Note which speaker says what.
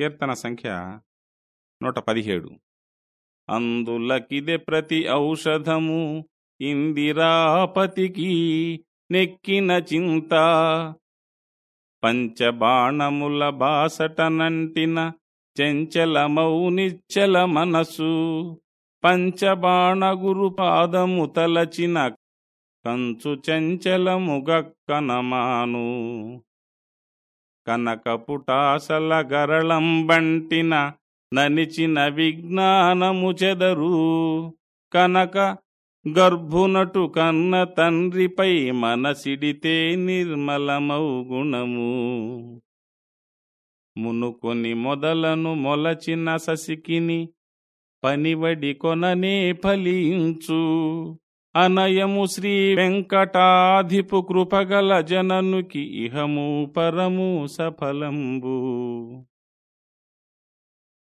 Speaker 1: కీర్తన సంఖ్య నూట పదిహేడు. అందులకిదే ప్రతి ఔషధము ఇందిరాపతికి నెక్కిన చింత. పంచబాణముల బాసటనంటిన చెంచలమౌ నిశ్చల మనసు. పంచబాణగురు పాదము తలచిన కంచు చంచలముగక్కనమాను కనకపుటాసల గరళం బంటిన ననిచిన విజ్ఞానము చెదరు. కనక గర్భునటు కన్న తండ్రిపై మనసిడితే నిర్మలమౌ గుణము. మునుకొని మొదలను మొలచిన ససికిని పనివడి కొననే ఫలించు. అనయము శ్రీ వెంకటాధిపు కృపగల జననుకి ఇహము పరము సఫలంబు.